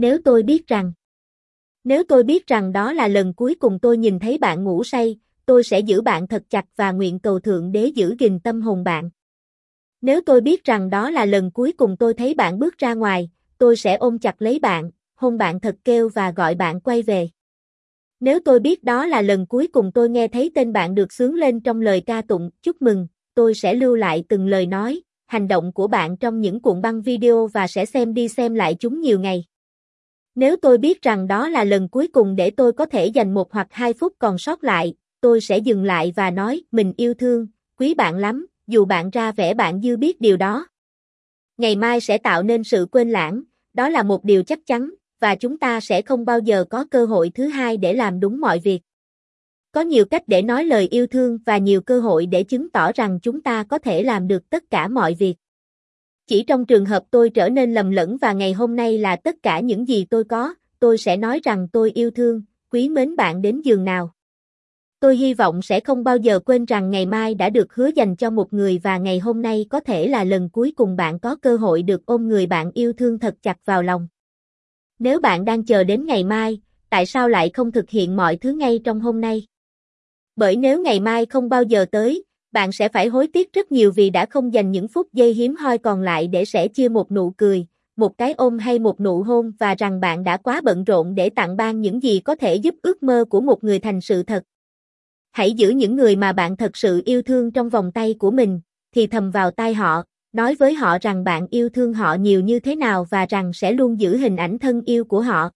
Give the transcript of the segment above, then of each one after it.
Nếu tôi biết rằng Nếu tôi biết rằng đó là lần cuối cùng tôi nhìn thấy bạn ngủ say, tôi sẽ giữ bạn thật chặt và nguyện cầu Thượng Đế giữ gìn tâm hồn bạn. Nếu tôi biết rằng đó là lần cuối cùng tôi thấy bạn bước ra ngoài, tôi sẽ ôm chặt lấy bạn, hôn bạn thật kêu và gọi bạn quay về. Nếu tôi biết đó là lần cuối cùng tôi nghe thấy tên bạn được sướng lên trong lời ca tụng, chúc mừng, tôi sẽ lưu lại từng lời nói, hành động của bạn trong những cuộn băng video và sẽ xem đi xem lại chúng nhiều ngày. Nếu tôi biết rằng đó là lần cuối cùng để tôi có thể dành một hoặc hai phút còn sót lại, tôi sẽ dừng lại và nói, mình yêu thương, quý bạn lắm, dù bạn ra vẻ bạn dư biết điều đó. Ngày mai sẽ tạo nên sự quên lãng, đó là một điều chắc chắn, và chúng ta sẽ không bao giờ có cơ hội thứ hai để làm đúng mọi việc. Có nhiều cách để nói lời yêu thương và nhiều cơ hội để chứng tỏ rằng chúng ta có thể làm được tất cả mọi việc. Chỉ trong trường hợp tôi trở nên lầm lẫn và ngày hôm nay là tất cả những gì tôi có, tôi sẽ nói rằng tôi yêu thương, quý mến bạn đến giường nào. Tôi hy vọng sẽ không bao giờ quên rằng ngày mai đã được hứa dành cho một người và ngày hôm nay có thể là lần cuối cùng bạn có cơ hội được ôm người bạn yêu thương thật chặt vào lòng. Nếu bạn đang chờ đến ngày mai, tại sao lại không thực hiện mọi thứ ngay trong hôm nay? Bởi nếu ngày mai không bao giờ tới, bạn sẽ phải hối tiếc rất nhiều vì đã không dành những phút giây hiếm hoi còn lại để sẻ chia một nụ cười, một cái ôm hay một nụ hôn và rằng bạn đã quá bận rộn để tặng ban những gì có thể giúp ước mơ của một người thành sự thật. Hãy giữ những người mà bạn thật sự yêu thương trong vòng tay của mình, thì thầm vào tai họ, nói với họ rằng bạn yêu thương họ nhiều như thế nào và rằng sẽ luôn giữ hình ảnh thân yêu của họ.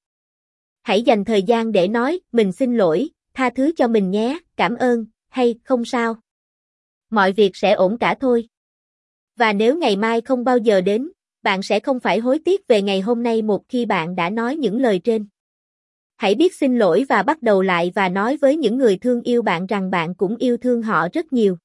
Hãy dành thời gian để nói, mình xin lỗi, tha thứ cho mình nhé, cảm ơn, hay không sao. Mọi việc sẽ ổn cả thôi. Và nếu ngày mai không bao giờ đến, bạn sẽ không phải hối tiếc về ngày hôm nay một khi bạn đã nói những lời trên. Hãy biết xin lỗi và bắt đầu lại và nói với những người thương yêu bạn rằng bạn cũng yêu thương họ rất nhiều.